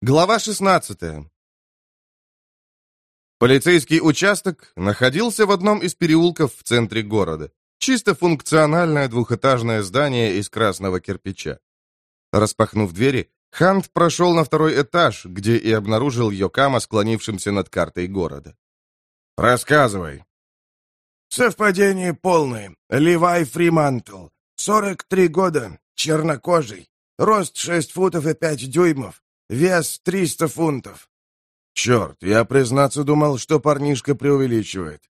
Глава 16 Полицейский участок находился в одном из переулков в центре города. Чисто функциональное двухэтажное здание из красного кирпича. Распахнув двери, Хант прошел на второй этаж, где и обнаружил Йокама, склонившимся над картой города. «Рассказывай». «Совпадение полное. Левай Фримантл. 43 года. Чернокожий. Рост 6 футов и 5 дюймов. Вес 300 фунтов. Черт, я, признаться, думал, что парнишка преувеличивает.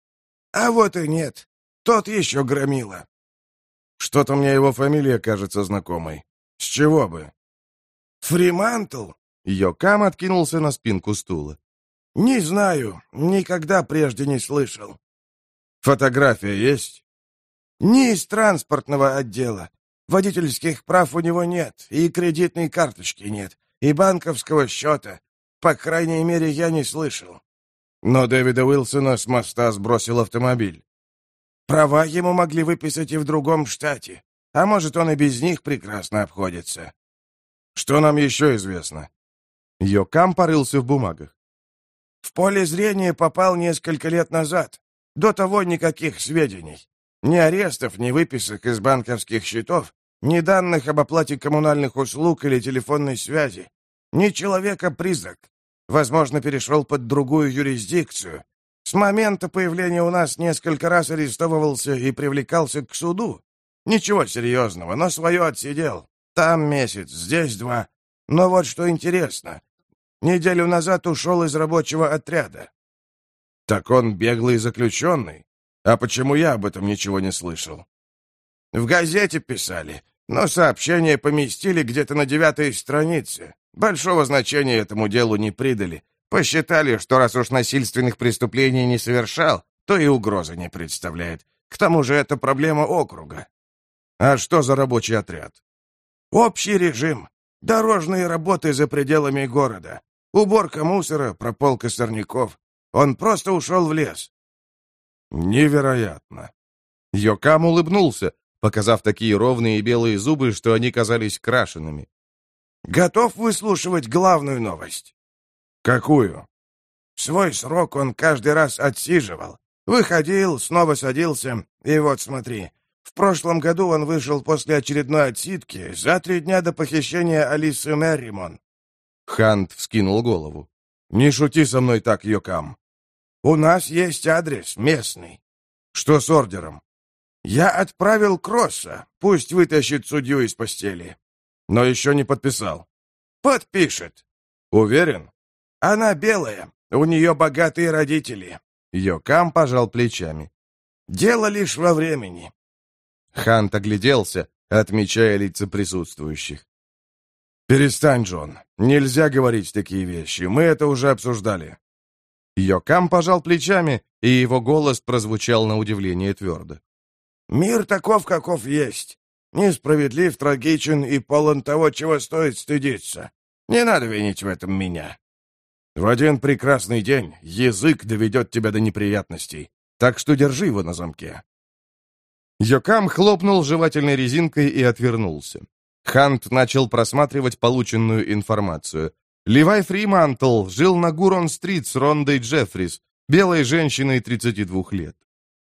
А вот и нет. Тот еще громила. Что-то мне его фамилия кажется знакомой. С чего бы? Фримантл? Йокам откинулся на спинку стула. Не знаю, никогда прежде не слышал. Фотография есть? Не из транспортного отдела. Водительских прав у него нет, и кредитной карточки нет и банковского счета. По крайней мере, я не слышал. Но Дэвида Уилсона с моста сбросил автомобиль. Права ему могли выписать и в другом штате. А может, он и без них прекрасно обходится. Что нам еще известно? Йокам порылся в бумагах. В поле зрения попал несколько лет назад. До того никаких сведений. Ни арестов, ни выписок из банковских счетов, ни данных об оплате коммунальных услуг или телефонной связи. Ни человека-призрак. Возможно, перешел под другую юрисдикцию. С момента появления у нас несколько раз арестовывался и привлекался к суду. Ничего серьезного, но свое отсидел. Там месяц, здесь два. Но вот что интересно. Неделю назад ушел из рабочего отряда. Так он беглый заключенный? А почему я об этом ничего не слышал? В газете писали. Но сообщение поместили где-то на девятой странице. Большого значения этому делу не придали. Посчитали, что раз уж насильственных преступлений не совершал, то и угрозы не представляет. К тому же это проблема округа. А что за рабочий отряд? Общий режим. Дорожные работы за пределами города. Уборка мусора, прополка сорняков. Он просто ушел в лес. Невероятно. Йокам улыбнулся, показав такие ровные белые зубы, что они казались крашенными. «Готов выслушивать главную новость?» «Какую?» «Свой срок он каждый раз отсиживал. Выходил, снова садился, и вот смотри. В прошлом году он вышел после очередной отсидки за три дня до похищения Алисы Мерримон». Хант вскинул голову. «Не шути со мной так, Йокам». «У нас есть адрес, местный». «Что с ордером?» Я отправил Кросса. Пусть вытащит судью из постели. Но еще не подписал. Подпишет. Уверен? Она белая. У нее богатые родители. Йокам пожал плечами. Дело лишь во времени. Хант огляделся, отмечая лица присутствующих. «Перестань, Джон. Нельзя говорить такие вещи. Мы это уже обсуждали». Йокам пожал плечами, и его голос прозвучал на удивление твердо. Мир таков, каков есть. Несправедлив, трагичен и полон того, чего стоит стыдиться. Не надо винить в этом меня. В один прекрасный день язык доведет тебя до неприятностей, так что держи его на замке. Йокам хлопнул жевательной резинкой и отвернулся. Хант начал просматривать полученную информацию. Левай Фримантл жил на Гурон-стрит с Рондой Джеффрис, белой женщиной 32 лет.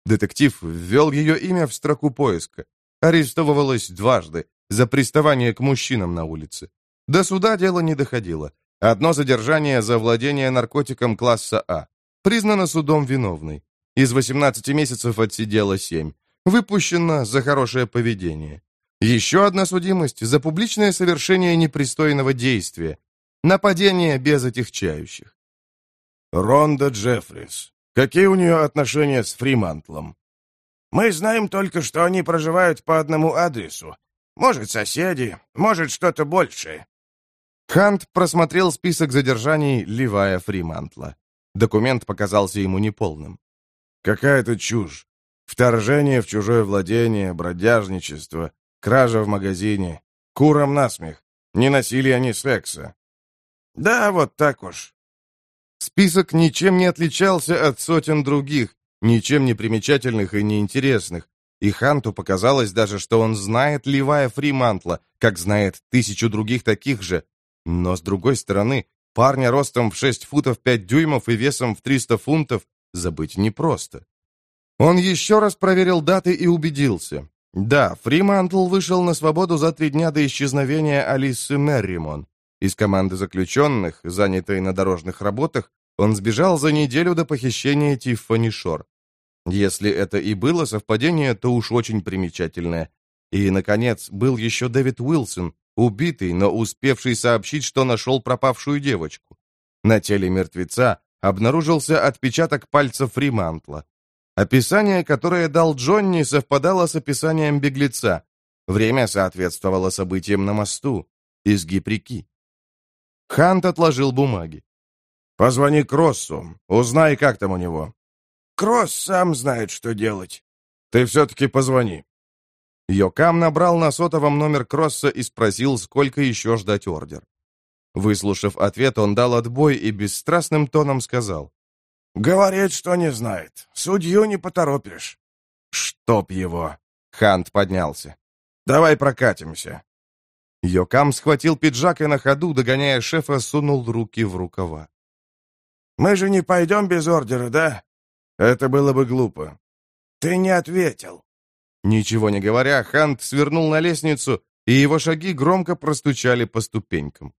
Детектив ввел ее имя в строку поиска. Арестовывалась дважды за приставание к мужчинам на улице. До суда дело не доходило. Одно задержание за владение наркотиком класса А. Признана судом виновной. Из 18 месяцев отсидела 7. Выпущена за хорошее поведение. Еще одна судимость за публичное совершение непристойного действия. Нападение без отягчающих. Ронда Джеффрис. Какие у нее отношения с Фримантлом? Мы знаем только, что они проживают по одному адресу. Может, соседи, может, что-то большее. Хант просмотрел список задержаний Ливая Фримантла. Документ показался ему неполным. Какая-то чушь. Вторжение в чужое владение, бродяжничество, кража в магазине. Курам насмех. Ни насилия, ни секса. Да, вот так уж. Список ничем не отличался от сотен других, ничем не примечательных и неинтересных, и Ханту показалось даже, что он знает Левая Фримантла, как знает тысячу других таких же. Но, с другой стороны, Парня ростом в 6 футов 5 дюймов и весом в 300 фунтов забыть непросто. Он еще раз проверил даты и убедился. Да, Фримантл вышел на свободу за три дня до исчезновения Алисы Мерримон. Из команды заключенных, занятой на дорожных работах, он сбежал за неделю до похищения Тиффани Шор. Если это и было совпадение, то уж очень примечательное. И, наконец, был еще Дэвид Уилсон, убитый, но успевший сообщить, что нашел пропавшую девочку. На теле мертвеца обнаружился отпечаток пальца Фримантла. Описание, которое дал Джонни, совпадало с описанием беглеца. Время соответствовало событиям на мосту. Изгиб реки. Хант отложил бумаги. «Позвони Кроссу. Узнай, как там у него». «Кросс сам знает, что делать». «Ты все-таки позвони». Йокам набрал на сотовом номер Кросса и спросил, сколько еще ждать ордер. Выслушав ответ, он дал отбой и бесстрастным тоном сказал. «Говорит, что не знает. Судью не поторопишь». «Чтоб его!» Хант поднялся. «Давай прокатимся». Йокам схватил пиджак и на ходу, догоняя шефа, сунул руки в рукава. «Мы же не пойдем без ордера, да? Это было бы глупо. Ты не ответил». Ничего не говоря, Хант свернул на лестницу, и его шаги громко простучали по ступенькам.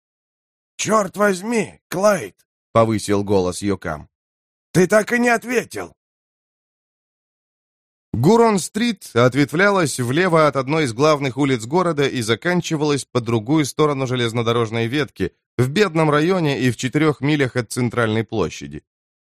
«Черт возьми, Клайд!» — повысил голос Йокам. «Ты так и не ответил!» Гурон-стрит ответвлялась влево от одной из главных улиц города и заканчивалась по другую сторону железнодорожной ветки, в бедном районе и в четырех милях от центральной площади.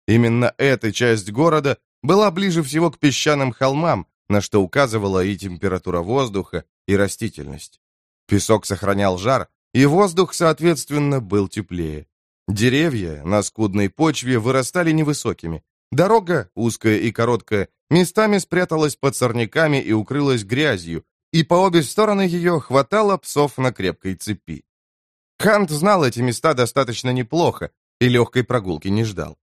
Именно эта часть города была ближе всего к песчаным холмам, на что указывала и температура воздуха, и растительность. Песок сохранял жар, и воздух, соответственно, был теплее. Деревья на скудной почве вырастали невысокими. Дорога, узкая и короткая, местами спряталась под сорняками и укрылась грязью, и по обе стороны ее хватало псов на крепкой цепи. Хант знал эти места достаточно неплохо и легкой прогулки не ждал.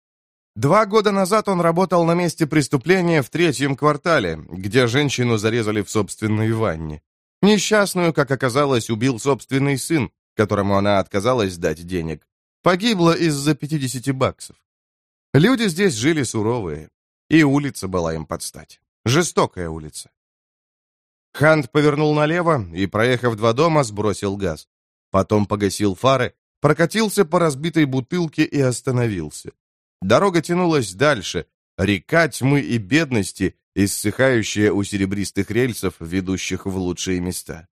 Два года назад он работал на месте преступления в третьем квартале, где женщину зарезали в собственной ванне. Несчастную, как оказалось, убил собственный сын, которому она отказалась дать денег. Погибла из-за 50 баксов. Люди здесь жили суровые, и улица была им под стать. Жестокая улица. Хант повернул налево и, проехав два дома, сбросил газ. Потом погасил фары, прокатился по разбитой бутылке и остановился. Дорога тянулась дальше, река тьмы и бедности, иссыхающая у серебристых рельсов, ведущих в лучшие места.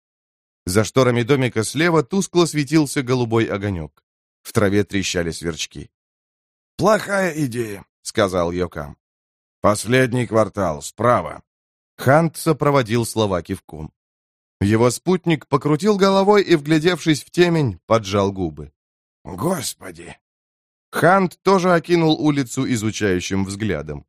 За шторами домика слева тускло светился голубой огонек. В траве трещали сверчки. «Плохая идея», — сказал Йокам. «Последний квартал, справа». Хант сопроводил слова кивком. Его спутник покрутил головой и, вглядевшись в темень, поджал губы. «Господи!» Хант тоже окинул улицу изучающим взглядом.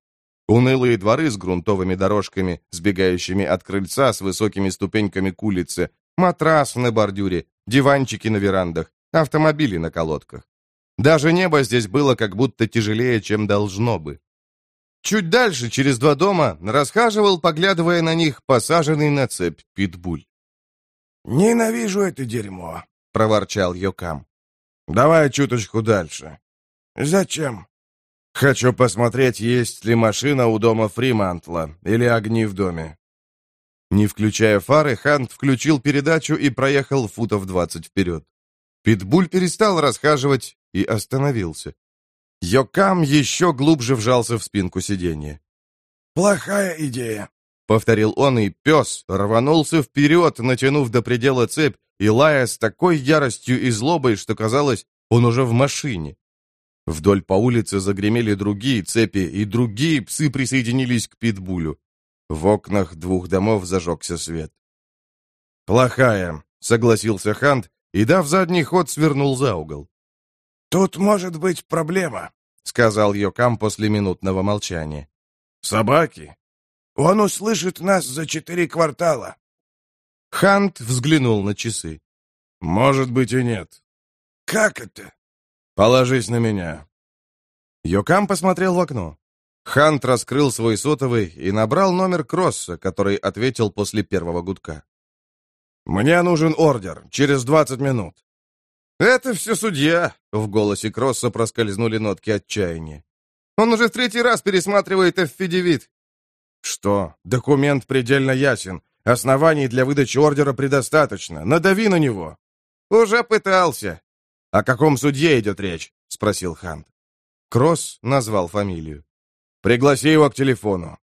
Унылые дворы с грунтовыми дорожками, сбегающими от крыльца с высокими ступеньками к улице, матрас на бордюре, диванчики на верандах, автомобили на колодках. Даже небо здесь было как будто тяжелее, чем должно бы. Чуть дальше, через два дома, расхаживал, поглядывая на них, посаженный на цепь питбуль. «Ненавижу это дерьмо», — проворчал Йокам. «Давай чуточку дальше». «Зачем?» «Хочу посмотреть, есть ли машина у дома Фримантла или огни в доме». Не включая фары, Хант включил передачу и проехал футов двадцать вперед. Питбуль перестал расхаживать и остановился. Йокам еще глубже вжался в спинку сиденья. «Плохая идея», — повторил он, и пес рванулся вперед, натянув до предела цепь и лая с такой яростью и злобой, что казалось, он уже в машине. Вдоль по улице загремели другие цепи, и другие псы присоединились к питбулю. В окнах двух домов зажегся свет. «Плохая», — согласился Хант, и, дав задний ход, свернул за угол. «Тут может быть проблема», — сказал Йокам после минутного молчания. «Собаки?» «Он услышит нас за четыре квартала». Хант взглянул на часы. «Может быть и нет». «Как это?» «Положись на меня». Йокам посмотрел в окно. Хант раскрыл свой сотовый и набрал номер Кросса, который ответил после первого гудка. «Мне нужен ордер. Через двадцать минут». «Это все судья», — в голосе Кросса проскользнули нотки отчаяния. «Он уже в третий раз пересматривает аффидевит». «Что? Документ предельно ясен. Оснований для выдачи ордера предостаточно. Надави на него». «Уже пытался». «О каком судье идет речь?» — спросил Хант. Кросс назвал фамилию. «Пригласи его к телефону».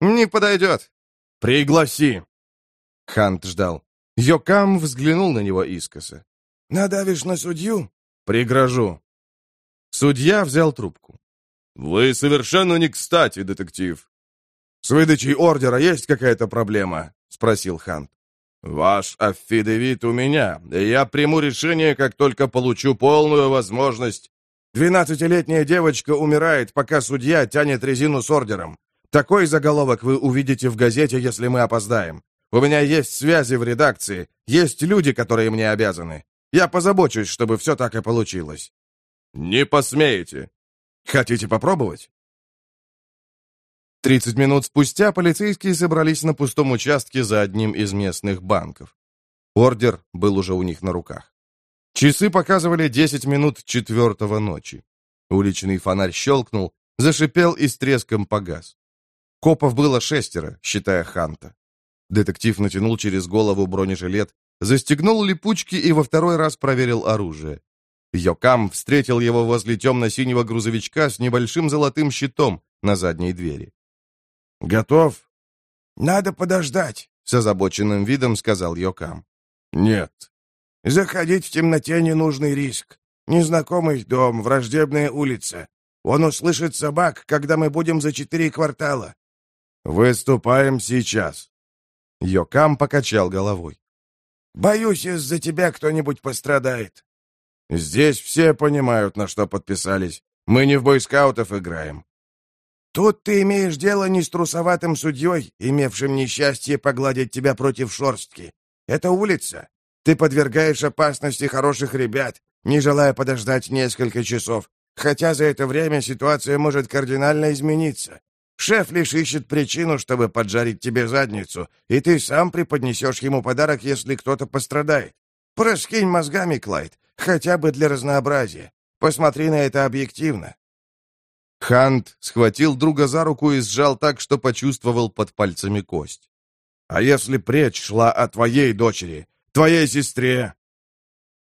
«Не подойдет». «Пригласи». Хант ждал. Йокам взглянул на него искоса. «Надавишь на судью?» «Пригрожу». Судья взял трубку. «Вы совершенно не кстати, детектив». «С выдачей ордера есть какая-то проблема?» — спросил Хант. «Ваш аффидевит у меня, и я приму решение, как только получу полную возможность. Двенадцатилетняя девочка умирает, пока судья тянет резину с ордером. Такой заголовок вы увидите в газете, если мы опоздаем. У меня есть связи в редакции, есть люди, которые мне обязаны. Я позабочусь, чтобы все так и получилось». «Не посмеете». «Хотите попробовать?» Тридцать минут спустя полицейские собрались на пустом участке за одним из местных банков. Ордер был уже у них на руках. Часы показывали десять минут четвертого ночи. Уличный фонарь щелкнул, зашипел и с треском погас. Копов было шестеро, считая Ханта. Детектив натянул через голову бронежилет, застегнул липучки и во второй раз проверил оружие. Йокам встретил его возле темно-синего грузовичка с небольшим золотым щитом на задней двери. «Готов?» «Надо подождать», — с озабоченным видом сказал Йокам. «Нет». «Заходить в темноте — ненужный риск. Незнакомый дом, враждебная улица. Он услышит собак, когда мы будем за четыре квартала». «Выступаем сейчас». Йокам покачал головой. «Боюсь, из-за тебя кто-нибудь пострадает». «Здесь все понимают, на что подписались. Мы не в бойскаутов играем. Тут ты имеешь дело не с трусоватым судьей, имевшим несчастье погладить тебя против шорстки. Это улица. Ты подвергаешь опасности хороших ребят, не желая подождать несколько часов, хотя за это время ситуация может кардинально измениться. Шеф лишь ищет причину, чтобы поджарить тебе задницу, и ты сам преподнесешь ему подарок, если кто-то пострадает. Проскинь мозгами, Клайд, хотя бы для разнообразия. Посмотри на это объективно. Хант схватил друга за руку и сжал так, что почувствовал под пальцами кость. «А если пречь шла о твоей дочери, твоей сестре?»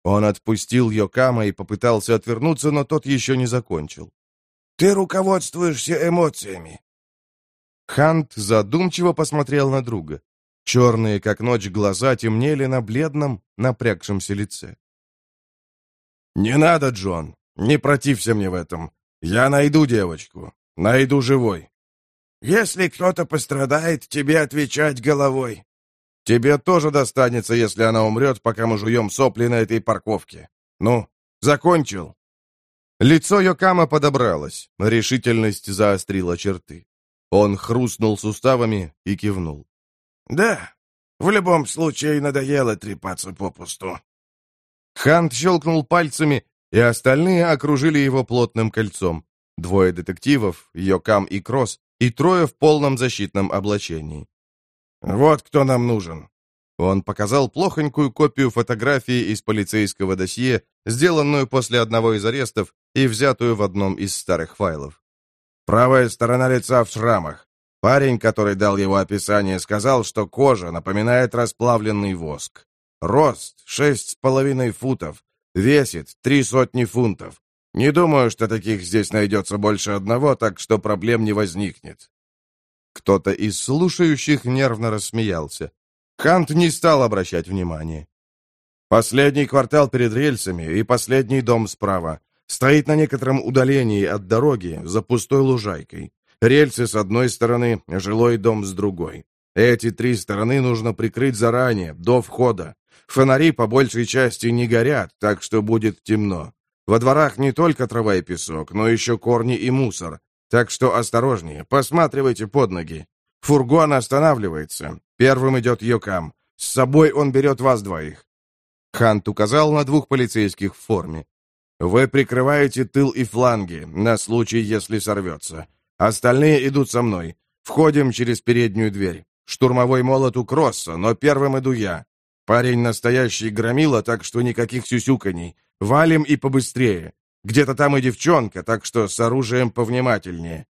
Он отпустил Йокама и попытался отвернуться, но тот еще не закончил. «Ты руководствуешься эмоциями». Хант задумчиво посмотрел на друга. Черные, как ночь, глаза темнели на бледном, напрягшемся лице. «Не надо, Джон, не протився мне в этом. Я найду девочку. Найду живой. Если кто-то пострадает, тебе отвечать головой. Тебе тоже достанется, если она умрет, пока мы жуем сопли на этой парковке. Ну, закончил. Лицо Йокама подобралось, решительность заострила черты. Он хрустнул суставами и кивнул. «Да, в любом случае надоело трепаться попусту». Хант щелкнул пальцами, и остальные окружили его плотным кольцом. Двое детективов, Йокам и Кросс, и трое в полном защитном облачении. «Вот кто нам нужен». Он показал плохонькую копию фотографии из полицейского досье, сделанную после одного из арестов и взятую в одном из старых файлов. Правая сторона лица в шрамах. Парень, который дал его описание, сказал, что кожа напоминает расплавленный воск. Рост — шесть с половиной футов, Весит три сотни фунтов. Не думаю, что таких здесь найдется больше одного, так что проблем не возникнет». Кто-то из слушающих нервно рассмеялся. Хант не стал обращать внимания. Последний квартал перед рельсами и последний дом справа. Стоит на некотором удалении от дороги, за пустой лужайкой. Рельсы с одной стороны, жилой дом с другой. Эти три стороны нужно прикрыть заранее, до входа. Фонари по большей части не горят, так что будет темно. Во дворах не только трава и песок, но еще корни и мусор. Так что осторожнее, посматривайте под ноги. Фургон останавливается. Первым идет Йокам. С собой он берет вас двоих. Хант указал на двух полицейских в форме. Вы прикрываете тыл и фланги, на случай, если сорвется. Остальные идут со мной. Входим через переднюю дверь. Штурмовой молот у Кросса, но первым иду я. Парень настоящий громила, так что никаких сюсюканий. Валим и побыстрее. Где-то там и девчонка, так что с оружием повнимательнее.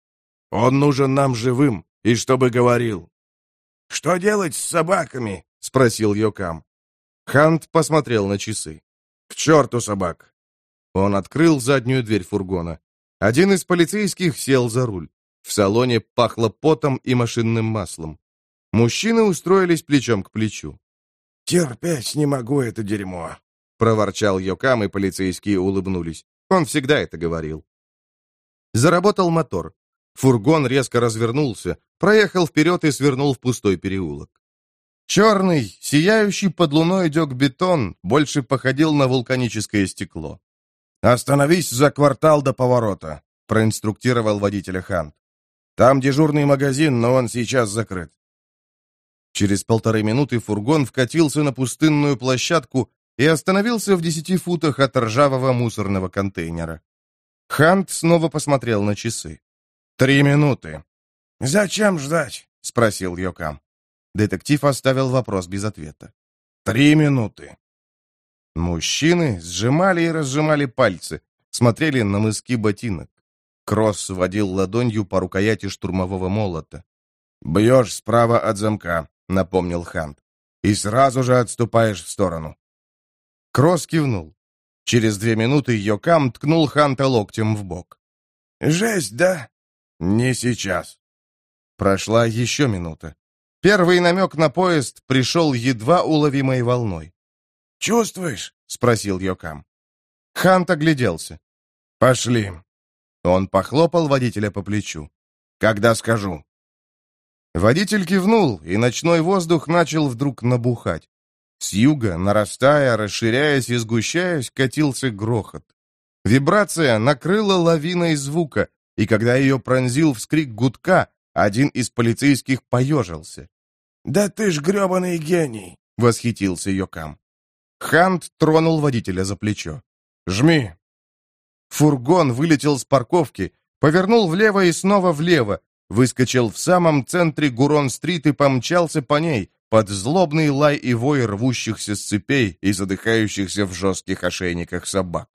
Он нужен нам живым, и чтобы говорил». «Что делать с собаками?» — спросил Йокам. Хант посмотрел на часы. «К черту собак!» Он открыл заднюю дверь фургона. Один из полицейских сел за руль. В салоне пахло потом и машинным маслом. Мужчины устроились плечом к плечу. «Терпеть не могу это дерьмо», — проворчал Йокам, и полицейские улыбнулись. Он всегда это говорил. Заработал мотор. Фургон резко развернулся, проехал вперед и свернул в пустой переулок. Черный, сияющий под луной дек бетон, больше походил на вулканическое стекло. «Остановись за квартал до поворота», — проинструктировал водителя Хант. «Там дежурный магазин, но он сейчас закрыт». Через полторы минуты фургон вкатился на пустынную площадку и остановился в десяти футах от ржавого мусорного контейнера. Хант снова посмотрел на часы. «Три минуты». «Зачем ждать?» — спросил Йокам. Детектив оставил вопрос без ответа. «Три минуты». Мужчины сжимали и разжимали пальцы, смотрели на мыски ботинок. Кросс водил ладонью по рукояти штурмового молота. «Бьешь справа от замка», — напомнил Хант. «И сразу же отступаешь в сторону». Кросс кивнул. Через две минуты Йокам ткнул Ханта локтем в бок. «Жесть, да?» «Не сейчас». Прошла еще минута. Первый намек на поезд пришел едва уловимой волной. «Чувствуешь?» — спросил Йокам. Хант огляделся. «Пошли». Он похлопал водителя по плечу. «Когда скажу». Водитель кивнул, и ночной воздух начал вдруг набухать. С юга, нарастая, расширяясь и сгущаясь, катился грохот. Вибрация накрыла лавиной звука, и когда ее пронзил вскрик гудка, один из полицейских поежился. «Да ты ж гребаный гений!» — восхитился Йокам. Хант тронул водителя за плечо. «Жми!» Фургон вылетел с парковки, повернул влево и снова влево, выскочил в самом центре Гурон-стрит и помчался по ней, под злобный лай и вой рвущихся с цепей и задыхающихся в жестких ошейниках собак.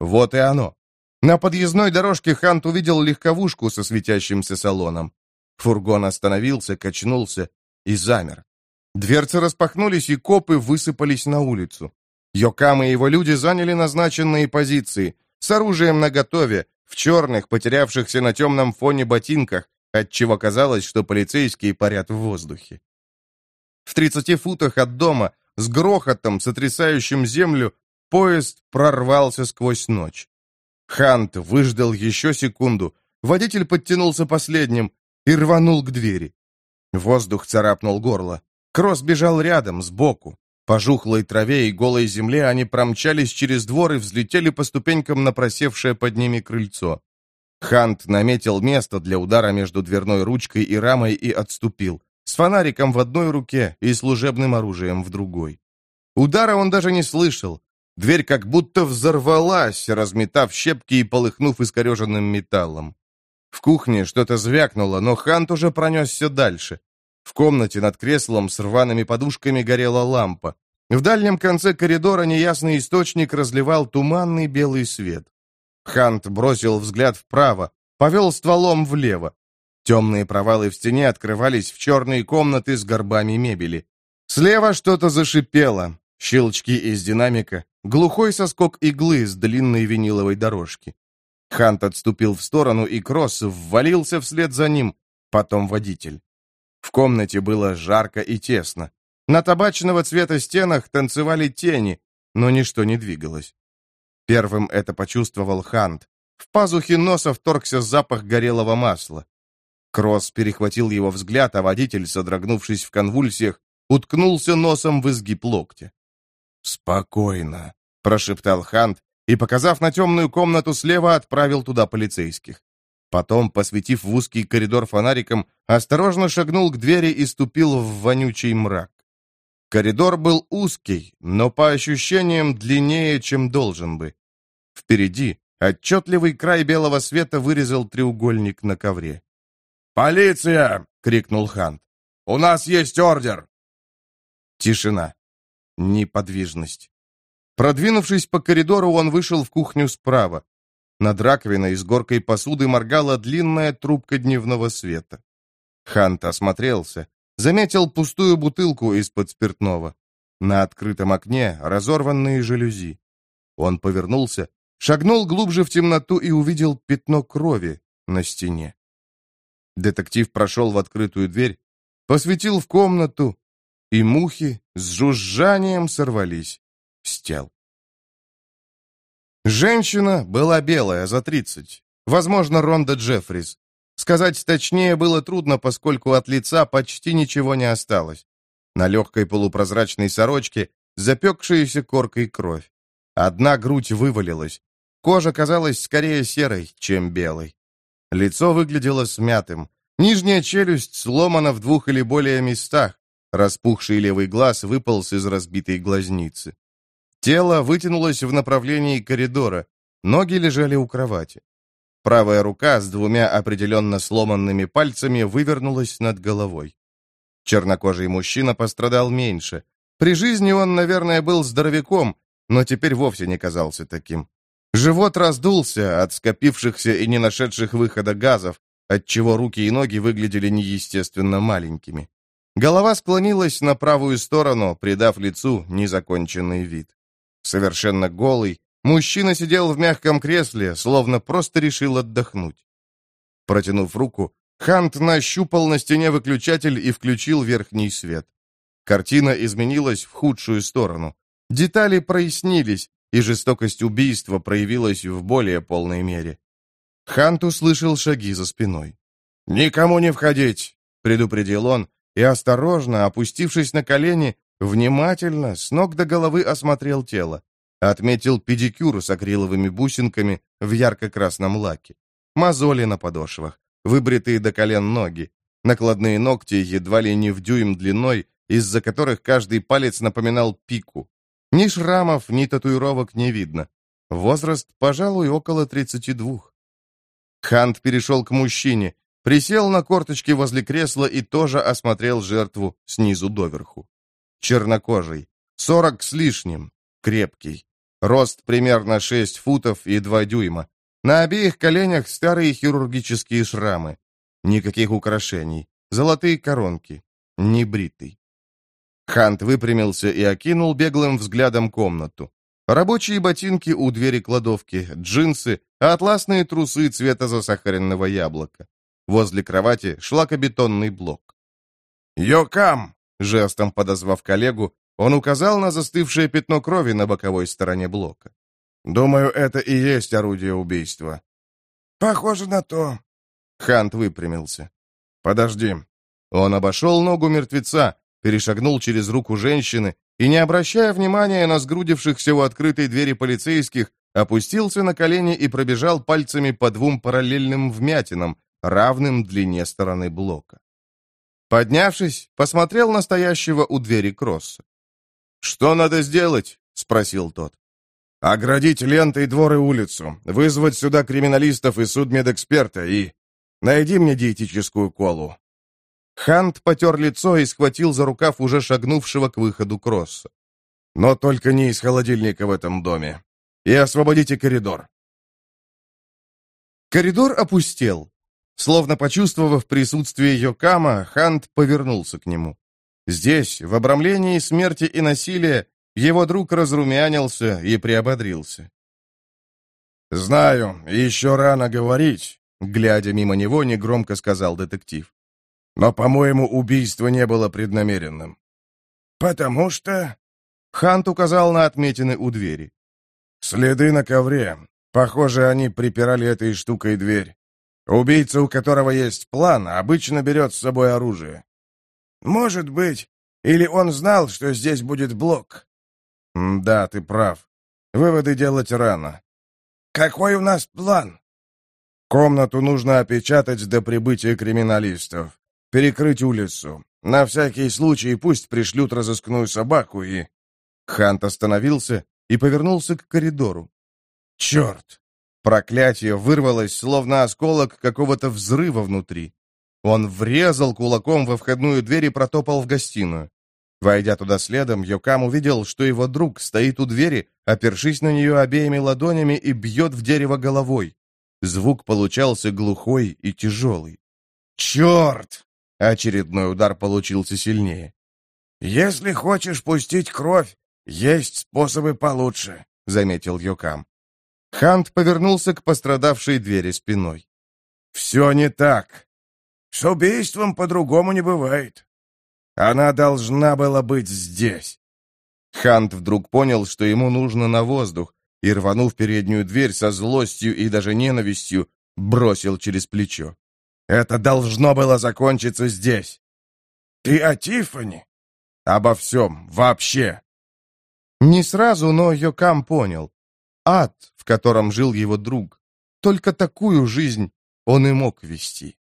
Вот и оно. На подъездной дорожке Хант увидел легковушку со светящимся салоном. Фургон остановился, качнулся и замер. Дверцы распахнулись, и копы высыпались на улицу. Йокам и его люди заняли назначенные позиции, с оружием наготове, в черных, потерявшихся на темном фоне ботинках, отчего казалось, что полицейские парят в воздухе. В тридцати футах от дома, с грохотом, сотрясающим землю, поезд прорвался сквозь ночь. Хант выждал еще секунду, водитель подтянулся последним и рванул к двери. Воздух царапнул горло. Кросс бежал рядом, сбоку. По жухлой траве и голой земле они промчались через двор и взлетели по ступенькам на просевшее под ними крыльцо. Хант наметил место для удара между дверной ручкой и рамой и отступил, с фонариком в одной руке и служебным оружием в другой. Удара он даже не слышал. Дверь как будто взорвалась, разметав щепки и полыхнув искореженным металлом. В кухне что-то звякнуло, но Хант уже пронесся дальше. В комнате над креслом с рваными подушками горела лампа. В дальнем конце коридора неясный источник разливал туманный белый свет. Хант бросил взгляд вправо, повел стволом влево. Темные провалы в стене открывались в черные комнаты с горбами мебели. Слева что-то зашипело. Щелчки из динамика, глухой соскок иглы с длинной виниловой дорожки. Хант отступил в сторону, и Кросс ввалился вслед за ним, потом водитель. В комнате было жарко и тесно. На табачного цвета стенах танцевали тени, но ничто не двигалось. Первым это почувствовал Хант. В пазухе носа вторгся запах горелого масла. Кросс перехватил его взгляд, а водитель, содрогнувшись в конвульсиях, уткнулся носом в изгиб локтя. «Спокойно», — прошептал Хант и, показав на темную комнату слева, отправил туда полицейских. Потом, посветив в узкий коридор фонариком, осторожно шагнул к двери и ступил в вонючий мрак. Коридор был узкий, но по ощущениям длиннее, чем должен бы. Впереди отчетливый край белого света вырезал треугольник на ковре. «Полиция!» — крикнул Хант. «У нас есть ордер!» Тишина. Неподвижность. Продвинувшись по коридору, он вышел в кухню справа. Над раковиной с горкой посуды моргала длинная трубка дневного света. Хант осмотрелся, заметил пустую бутылку из-под спиртного. На открытом окне разорванные жалюзи. Он повернулся, шагнул глубже в темноту и увидел пятно крови на стене. Детектив прошел в открытую дверь, посветил в комнату, и мухи с жужжанием сорвались с тел. Женщина была белая, за тридцать. Возможно, Ронда Джеффрис. Сказать точнее было трудно, поскольку от лица почти ничего не осталось. На легкой полупрозрачной сорочке запекшаяся коркой кровь. Одна грудь вывалилась. Кожа казалась скорее серой, чем белой. Лицо выглядело смятым. Нижняя челюсть сломана в двух или более местах. Распухший левый глаз выполз из разбитой глазницы. Тело вытянулось в направлении коридора, ноги лежали у кровати. Правая рука с двумя определенно сломанными пальцами вывернулась над головой. Чернокожий мужчина пострадал меньше. При жизни он, наверное, был здоровяком, но теперь вовсе не казался таким. Живот раздулся от скопившихся и не нашедших выхода газов, отчего руки и ноги выглядели неестественно маленькими. Голова склонилась на правую сторону, придав лицу незаконченный вид. Совершенно голый, мужчина сидел в мягком кресле, словно просто решил отдохнуть. Протянув руку, Хант нащупал на стене выключатель и включил верхний свет. Картина изменилась в худшую сторону. Детали прояснились, и жестокость убийства проявилась в более полной мере. Хант услышал шаги за спиной. «Никому не входить!» — предупредил он, и осторожно, опустившись на колени, Внимательно, с ног до головы осмотрел тело. Отметил педикюр с акриловыми бусинками в ярко-красном лаке. Мозоли на подошвах, выбритые до колен ноги, накладные ногти едва ли не в дюйм длиной, из-за которых каждый палец напоминал пику. Ни шрамов, ни татуировок не видно. Возраст, пожалуй, около 32. Хант перешел к мужчине, присел на корточки возле кресла и тоже осмотрел жертву снизу доверху чернокожий, сорок с лишним, крепкий. Рост примерно 6 футов и 2 дюйма. На обеих коленях старые хирургические шрамы. Никаких украшений. Золотые коронки. Небритый. Хант выпрямился и окинул беглым взглядом комнату. Рабочие ботинки у двери кладовки, джинсы, атласные трусы цвета засахаренного яблока. Возле кровати шлакобетонный блок. «Йокам!» Жестом подозвав коллегу, он указал на застывшее пятно крови на боковой стороне блока. «Думаю, это и есть орудие убийства». «Похоже на то». Хант выпрямился. «Подожди». Он обошел ногу мертвеца, перешагнул через руку женщины и, не обращая внимания на сгрудившихся у открытой двери полицейских, опустился на колени и пробежал пальцами по двум параллельным вмятинам, равным длине стороны блока. Поднявшись, посмотрел на стоящего у двери Кросса. «Что надо сделать?» — спросил тот. «Оградить лентой двор и улицу, вызвать сюда криминалистов и судмедэксперта и... Найди мне диетическую колу». Хант потер лицо и схватил за рукав уже шагнувшего к выходу Кросса. «Но только не из холодильника в этом доме. И освободите коридор». Коридор опустел. Словно почувствовав присутствие Йокама, Хант повернулся к нему. Здесь, в обрамлении смерти и насилия, его друг разрумянился и приободрился. «Знаю, еще рано говорить», — глядя мимо него, негромко сказал детектив. «Но, по-моему, убийство не было преднамеренным». «Потому что...» Хант указал на отметины у двери. «Следы на ковре. Похоже, они припирали этой штукой дверь. Убийца, у которого есть план, обычно берет с собой оружие. Может быть. Или он знал, что здесь будет блок. да, ты прав. Выводы делать рано. Какой у нас план? Комнату нужно опечатать до прибытия криминалистов. Перекрыть улицу. На всякий случай пусть пришлют разыскную собаку и... Хант остановился и повернулся к коридору. «Черт! Проклятие вырвалось, словно осколок какого-то взрыва внутри. Он врезал кулаком во входную дверь и протопал в гостиную. Войдя туда следом, Йокам увидел, что его друг стоит у двери, опершись на нее обеими ладонями и бьет в дерево головой. Звук получался глухой и тяжелый. «Черт!» — очередной удар получился сильнее. «Если хочешь пустить кровь, есть способы получше», — заметил Йокам. Хант повернулся к пострадавшей двери спиной. «Все не так. С убийством по-другому не бывает. Она должна была быть здесь». Хант вдруг понял, что ему нужно на воздух, и, рванув переднюю дверь со злостью и даже ненавистью, бросил через плечо. «Это должно было закончиться здесь!» «Ты о Тиффани?» «Обо всем, вообще!» Не сразу, но Йокам понял. Ад, в котором жил его друг. Только такую жизнь он и мог вести.